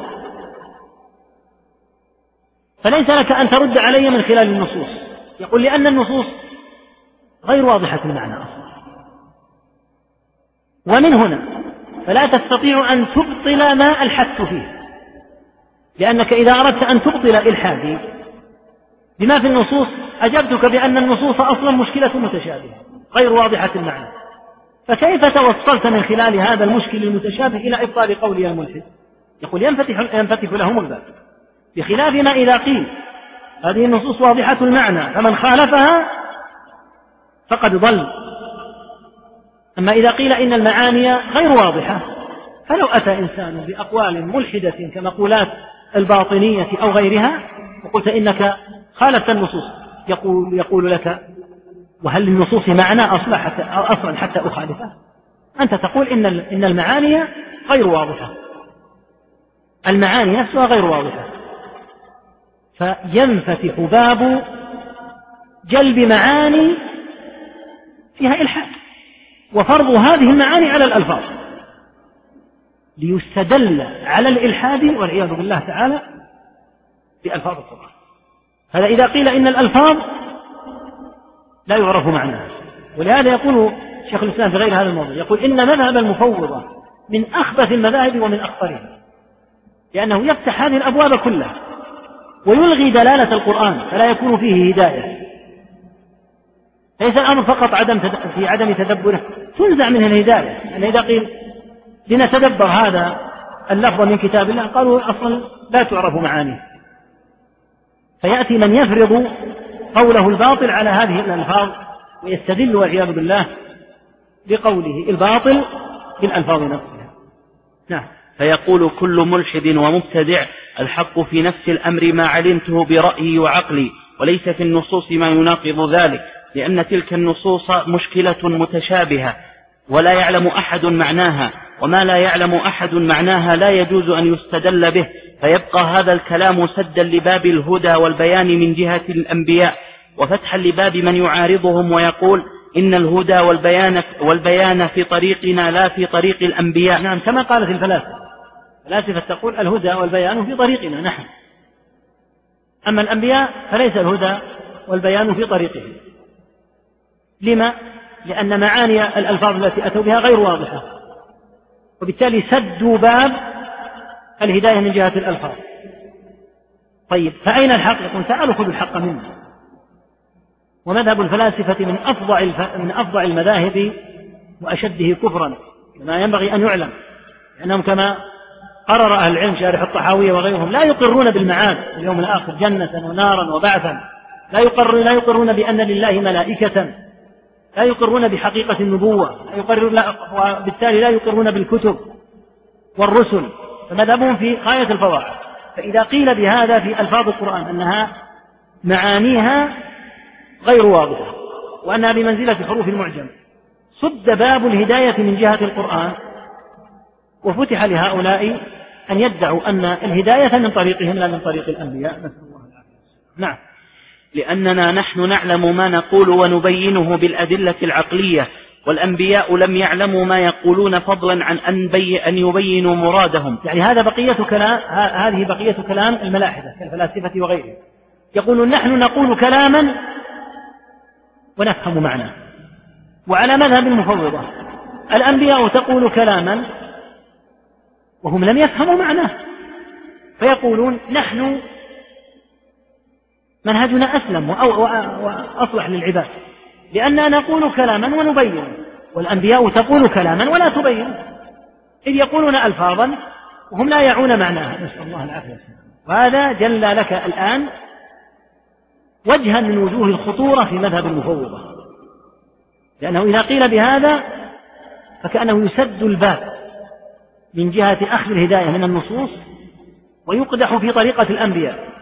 فليس لك أن ترد علي من خلال النصوص. يقول لأن النصوص غير واضحة المعنى أصلا. ومن هنا فلا تستطيع أن تبطل ما ألحدت فيه لأنك إذا أردت أن تبطل إلحادي بما في النصوص أجبتك بأن النصوص أصلا مشكلة متشابهة غير واضحة المعنى. فكيف توصلت من خلال هذا المشكل المتشابه إلى إبطال قولي الملحد يقول ينفتح, ينفتح لهم الباب. بخلاف ما إذا قيل هذه النصوص واضحة المعنى فمن خالفها فقد ضل. أما إذا قيل إن المعاني غير واضحة فلو أتى إنسان بأقوال ملحدة كمقولات الباطنية أو غيرها وقلت إنك خالفت النصوص يقول, يقول لك وهل للنصوص معنى أصلا حتى, أصلا حتى أخالفه؟ أنت تقول إن إن المعاني غير واضحة. المعاني نفسها غير واضحة. فينفتح باب جلب معاني فيها إلحاد. وفرض هذه المعاني على الألفاظ. ليستدل على الإلحاد والعياذ بالله تعالى بألفاظ القرآن. هذا إذا قيل إن الألفاظ لا يعرف معناها. ولهذا يقول شيخ الإسلام في غير هذا الموضوع يقول إن مذهب المفوضة من أخبث المذاهب ومن أخطرها لأنه يفتح هذه الأبواب كلها ويلغي دلالة القرآن فلا يكون فيه هداية. ليس الأمر فقط عدم في عدم تدبره تنزع منه الهداية. يعني إذا قيل لنتدبر هذا اللفظ من كتاب الله قالوا أصلا لا تعرف معانيه. فيأتي من يفرض قوله الباطل على هذه الألفاظ ويستدل والعياذ بالله بقوله الباطل بالألفاظ نفسها. نعم. فيقول كل ملحد ومبتدع الحق في نفس الأمر ما علمته برأيي وعقلي وليس في النصوص ما يناقض ذلك لأن تلك النصوص مشكلة متشابهة ولا يعلم أحد معناها وما لا يعلم أحد معناها لا يجوز أن يستدل به. فيبقى هذا الكلام سدا لباب الهدى والبيان من جهة الأنبياء وفتحا لباب من يعارضهم ويقول إن الهدى والبيان, والبيان في طريقنا لا في طريق الأنبياء. نعم كما قالت الفلاسفة. الفلاسفة تقول الهدى والبيان في طريقنا نحن. أما الأنبياء فليس الهدى والبيان في طريقهم. لما؟ لأن معاني الألفاظ التي أتوا بها غير واضحة. وبالتالي سدوا باب الهداية من جهة الألفاظ. طيب فأين الحق؟ يقول تعالوا خذوا الحق منا ومذهب الفلاسفة من أفظع من أفظع المذاهب وأشده كفرا كما ينبغي أن يعلم لأنهم كما قرر أهل العلم شارح الطحاوية وغيرهم لا يقرون بالمعاد اليوم الآخر جنة ونارا وبعثا. لا يقر لا يقرون بأن لله ملائكة. لا يقرون بحقيقة النبوة. لا يقرر وبالتالي لا يقرون بالكتب والرسل. فمذهبهم في غاية الفواحش فإذا قيل بهذا في ألفاظ القرآن أنها معانيها غير واضحة وأنها بمنزلة حروف المعجم. سد باب الهداية من جهة القرآن وفتح لهؤلاء أن يدعوا أن الهداية من طريقهم لا من طريق الأنبياء. نسأل الله العافية. نعم. لأننا نحن نعلم ما نقول ونبينه بالأدلة العقلية. والأنبياء لم يعلموا ما يقولون فضلا عن أن, بي أن يبينوا مرادهم. يعني هذا بقية كلام هذه بقية كلام الملاحدة كالفلاسفة وغيرهم. يقولون نحن نقول كلاما ونفهم معناه. وعلى مذهب المفوضة الأنبياء تقول كلاما وهم لم يفهموا معناه. فيقولون نحن منهجنا أسلم وأصلح للعباد. لأننا نقول كلاما ونبين والأنبياء تقول كلاما ولا تبين. إذ يقولون ألفاظا وهم لا يعون معناها. نسأل الله العافية. وهذا جل لك الآن وجها من وجوه الخطورة في مذهب المفوضة. لأنه إذا قيل بهذا فكأنه يسد الباب من جهة أخذ الهداية من النصوص ويقدح في طريقة الأنبياء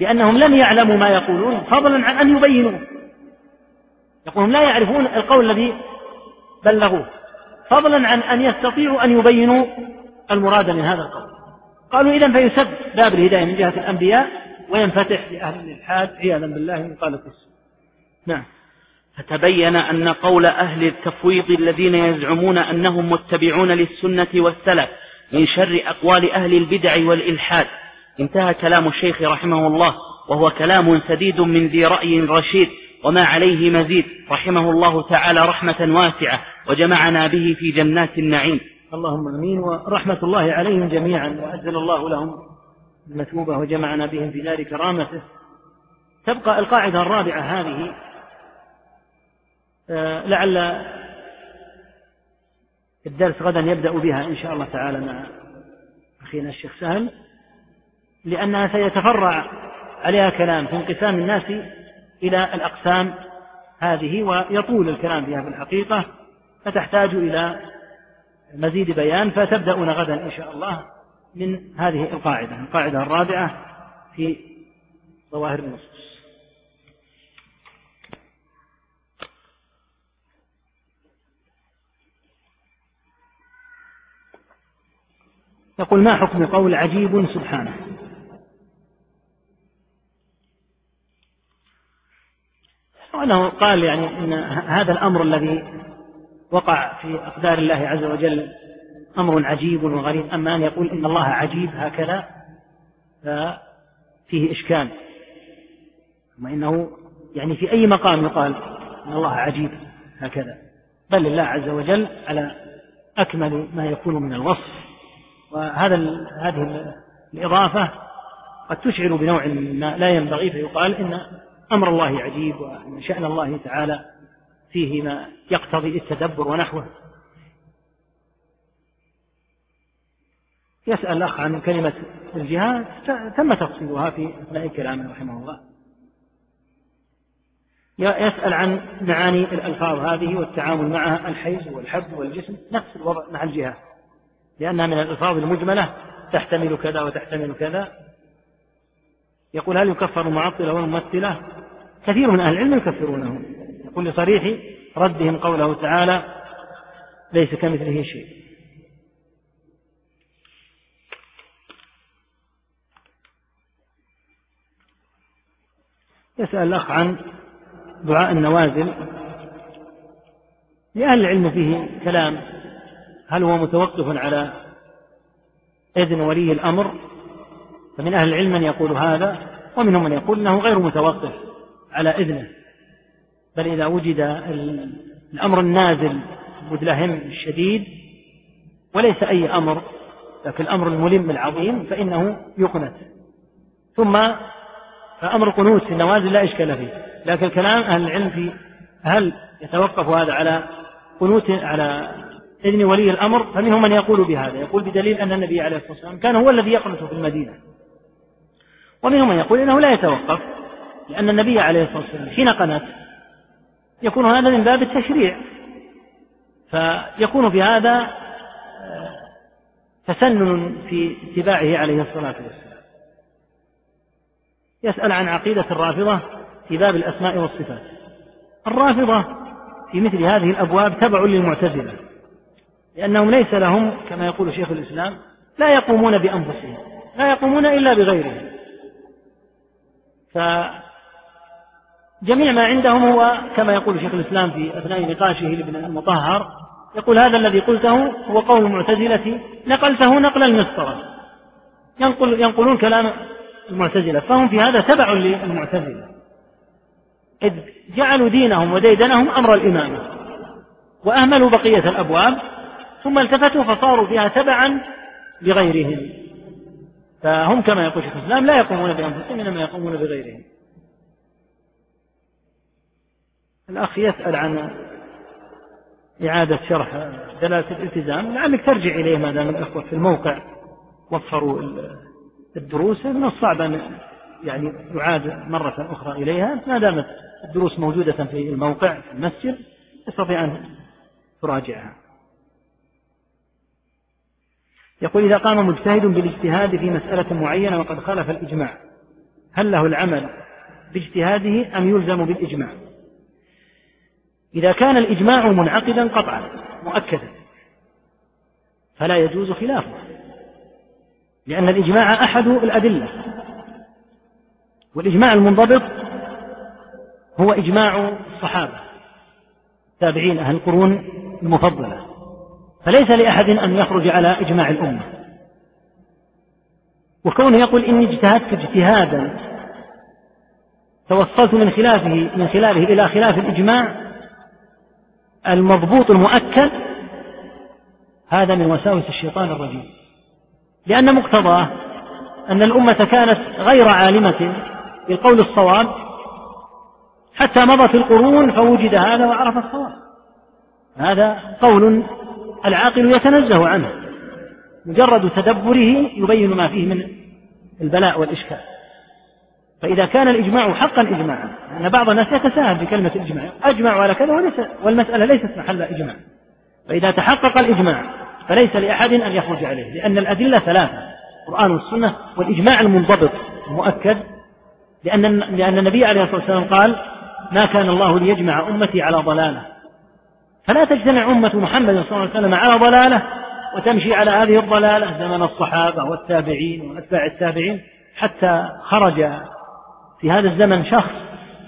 لأنهم لم يعلموا ما يقولون فضلا عن أن يبينوا. يقولون لا يعرفون القول الذي بلغوه. فضلا عن أن يستطيعوا أن يبينوا المراد من هذا القول. قالوا إذا فيسد باب الهداية من جهة الأنبياء وينفتح لأهل الإلحاد. عياذا بالله من قال نعم. فتبين أن قول أهل التفويض الذين يزعمون أنهم متبعون للسنة والسلف من شر أقوال أهل البدع والإلحاد. انتهى كلام الشيخ رحمه الله وهو كلام سديد من ذي رأي رشيد. وما عليه مزيد. رحمه الله تعالى رحمة واسعة وجمعنا به في جنات النعيم. اللهم آمين ورحمة الله عليهم جميعا وأجل الله لهم المثوبة وجمعنا بهم في دار كرامته. تبقى القاعدة الرابعة هذه آه، لعل الدرس غدا يبدأ بها إن شاء الله تعالى مع أخينا الشيخ سهل لأنها سيتفرع عليها كلام في انقسام الناس إلى الأقسام هذه ويطول الكلام فيها في الحقيقة فتحتاج إلى مزيد بيان فتبدأون غدا إن شاء الله من هذه القاعدة القاعدة الرابعة في ظواهر النصوص. يقول ما حكم قول عجيب سبحانه؟ وأنه قال يعني أن هذا الأمر الذي وقع في أقدار الله عز وجل أمر عجيب وغريب أما أن يقول إن الله عجيب هكذا ففيه إشكال. ثم إنه يعني في أي مقام يقال إن الله عجيب هكذا. بل الله عز وجل على أكمل ما يكون من الوصف. وهذا هذه الإضافة قد تشعر بنوع ما لا ينبغي فيقال إن أمر الله عجيب وأن شأن الله تعالى فيه ما يقتضي التدبر ونحوه. يسأل الأخ عن كلمة الجهاد تم تفصيلها في أثناء كلامه رحمه الله. يسأل عن معاني الألفاظ هذه والتعامل معها الحيز والحب والجسم نفس الوضع مع الجهاد. لأنها من الألفاظ المجملة تحتمل كذا وتحتمل كذا. يقول هل يكفر المعطلة والممثلة؟ كثير من أهل العلم يكفرونه يقول لصريح ردهم قوله تعالى ليس كمثله شيء. يسأل الأخ عن دعاء النوازل. لأهل العلم فيه كلام. هل هو متوقف على إذن ولي الأمر؟ فمن أهل العلم من يقول هذا ومنهم من يقول أنه غير متوقف. على إذنه. بل إذا وجد الأمر النازل المدلهم الشديد وليس أي أمر لكن الأمر الملم العظيم فإنه يقنت. ثم فأمر القنوت في النوازل لا إشكال فيه. لكن كلام أهل العلم في هل يتوقف هذا على قنوت على إذن ولي الأمر؟ فمنهم من يقول بهذا. يقول بدليل أن النبي عليه الصلاة والسلام كان هو الذي يقنت في المدينة. ومنهم من يقول إنه لا يتوقف. لأن النبي عليه الصلاة والسلام حين قنت يكون هذا من باب التشريع فيكون في هذا آه، تسنن في اتباعه عليه الصلاة والسلام. يسأل عن عقيدة الرافضة في باب الأسماء والصفات. الرافضة في مثل هذه الأبواب تبع للمعتزلة لأنهم ليس لهم كما يقول شيخ الإسلام لا يقومون بأنفسهم لا يقومون إلا بغيرهم. فجميع ما عندهم هو كما يقول شيخ الإسلام في أثناء نقاشه لابن المطهر يقول هذا الذي قلته هو قول المعتزلة نقلته نقل المسطرة ينقل ينقلون كلام المعتزلة فهم في هذا تبع للمعتزلة. إذ جعلوا دينهم وديدنهم أمر الإمامة وأهملوا بقية الأبواب ثم التفتوا فصاروا فيها تبعا لغيرهم. فهم كما يقول شيخ الإسلام لا يقومون بأنفسهم إنما يقومون بغيرهم. الأخ يسأل عن إعادة شرح دلالة الالتزام لعلك ترجع إليه ما دام الأخوة في الموقع وفروا الدروس. من الصعب أن يعني يعاد مرة أخرى إليها ما دامت الدروس موجودة في الموقع في المسجد تستطيع أن تراجعها يقول إذا قام مجتهد بالاجتهاد في مسألة معينة وقد خالف الإجماع هل له العمل باجتهاده أم يلزم بالإجماع؟ إذا كان الإجماع منعقدا قطعا مؤكدا. فلا يجوز خلافه لأن الإجماع أحد الأدلة. والإجماع المنضبط هو إجماع الصحابة تابعين أهل القرون المفضلة. فليس لأحد أن يخرج على إجماع الأمة. وكونه يقول إني اجتهدت اجتهادا توصلت من خلافه من خلاله إلى خلاف الإجماع المضبوط المؤكد هذا من وساوس الشيطان الرجيم. لأن مقتضاه أن الأمة كانت غير عالمة بالقول الصواب حتى مضت القرون فوجد هذا وعرف الصواب. هذا قول العاقل يتنزه عنه مجرد تدبره يبين ما فيه من البلاء والإشكال. فإذا كان الإجماع حقا إجماعا أن بعض الناس يتساهل بكلمة الإجماع أجمعوا على كذا وليس والمسألة ليست محل إجماع. فإذا تحقق الإجماع فليس لأحد أن يخرج عليه لأن الأدلة ثلاثة القرآن والسنة والإجماع المنضبط المؤكد. لأن لأن النبي عليه الصلاة والسلام قال ما كان الله ليجمع أمتي على ضلالة. فلا تجتمع أمة محمد صلى الله عليه وسلم على ضلالة وتمشي على هذه الضلالة زمن الصحابة والتابعين وأتباع التابعين حتى خرج في هذا الزمن شخص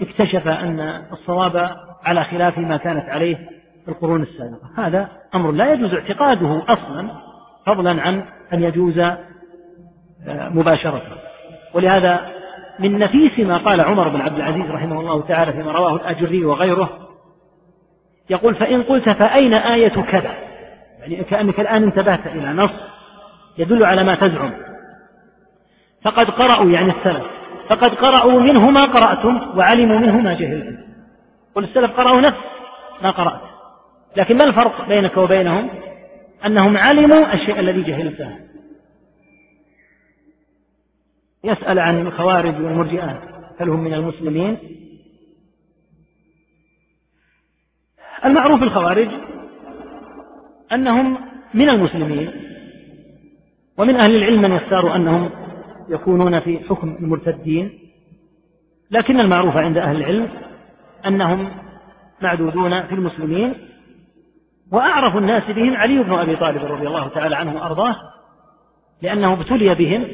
اكتشف أن الصواب على خلاف ما كانت عليه القرون السابقة. هذا أمر لا يجوز اعتقاده أصلا فضلا عن أن يجوز آه، مباشرة ولهذا من نفيس ما قال عمر بن عبد العزيز رحمه الله تعالى فيما رواه الأجري وغيره يقول فإن قلت فأين آية كذا؟ يعني كأنك الآن انتبهت إلى نص يدل على ما تزعم. فقد قرأوا يعني السلف. فقد قرأوا منه ما قرأتم وعلموا منه ما جهلتم. قل السلف قرأوا نفس ما قرأت. لكن ما الفرق بينك وبينهم؟ أنهم علموا الشيء الذي جهلته. يسأل عن الخوارج والمرجئات هل هم من المسلمين؟ المعروف الخوارج أنهم من المسلمين ومن أهل العلم من يختار أنهم يكونون في حكم المرتدين لكن المعروف عند أهل العلم أنهم معدودون في المسلمين وأعرف الناس بهم علي بن أبي طالب رضي الله تعالى عنه وأرضاه لأنه ابتلي بهم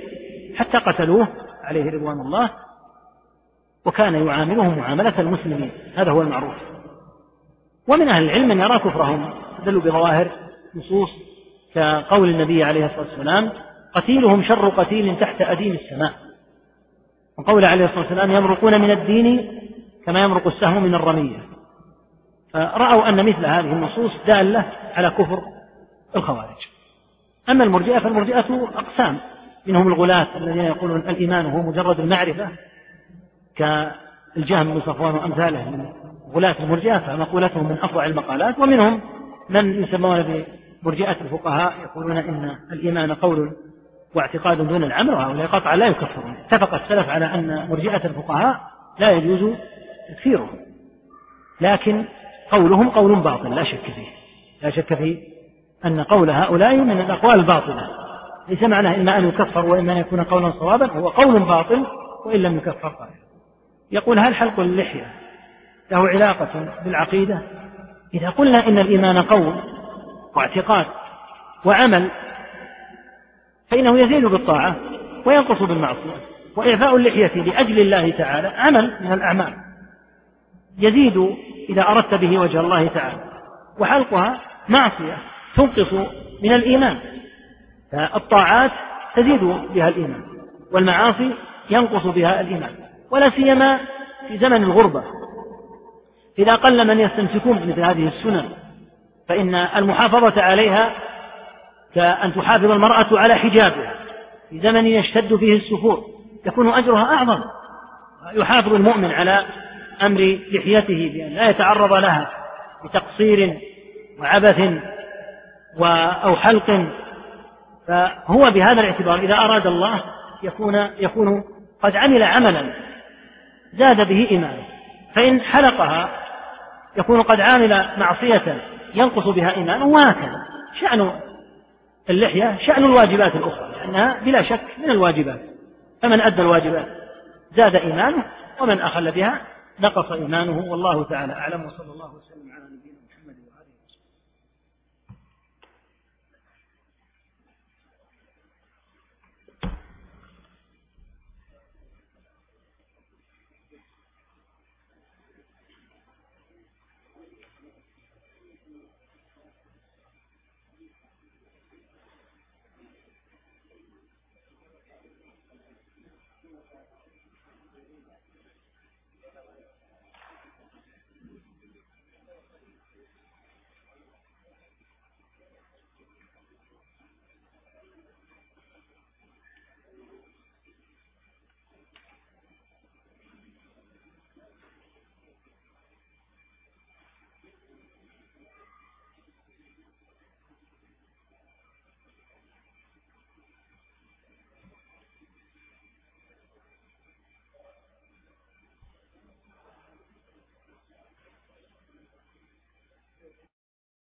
حتى قتلوه عليه رضوان الله وكان يعاملهم معاملة المسلمين هذا هو المعروف. ومن أهل العلم من يرى كفرهم استدلوا بظواهر نصوص كقول النبي عليه الصلاة والسلام قتيلهم شر قتيل تحت أديم السماء. وقول عليه الصلاة والسلام يمرقون من الدين كما يمرق السهم من الرمية. فرأوا أن مثل هذه النصوص دالة على كفر الخوارج. أما المرجئة فالمرجئة أقسام. منهم الغلاة الذين يقولون الإيمان هو مجرد المعرفة كالجهم بن صفوان وأمثاله من غلاة المرجئة فمقولتهم من أفظع المقالات. ومنهم من يسمون بمرجئة الفقهاء يقولون إن الإيمان قول واعتقاد دون العمل وهؤلاء قطعا لا يكفرون. اتفق السلف على أن مرجئة الفقهاء لا يجوز تكفيرهم. لكن قولهم قول باطل لا شك فيه. لا شك فيه أن قول هؤلاء من الأقوال الباطلة. ليس معناه إما أن يكفر وإما أن يكون قولا صوابا هو قول باطل وإن لم يكفر قائل يقول هل حلق اللحية له علاقة بالعقيدة؟ إذا قلنا إن الإيمان قول واعتقاد وعمل فإنه يزيد بالطاعة وينقص بالمعصية. وإعفاء اللحية لأجل الله تعالى عمل من الأعمال. يزيد إذا أردت به وجه الله تعالى. وحلقها معصية تنقص من الإيمان. فالطاعات تزيد بها الإيمان. والمعاصي ينقص بها الإيمان. ولا سيما في زمن الغربة. إذا قل من يستمسكون بمثل هذه السنن فإن المحافظة عليها كأن تحافظ المرأة على حجابها في زمن يشتد فيه السفور. يكون أجرها أعظم. يحافظ المؤمن على أمر لحيته بأن لا يتعرض لها بتقصير وعبث أو حلق. فهو بهذا الاعتبار إذا أراد الله يكون يكون قد عمل عملا زاد به إيمانه. فإن حلقها يكون قد عامل معصية ينقص بها إيمانه وهكذا. شأن اللحية شأن الواجبات الأخرى لأنها بلا شك من الواجبات. فمن أدى الواجبات زاد إيمانه ومن أخل بها نقص إيمانه والله تعالى أعلم وصلى الله وسلم على نبينا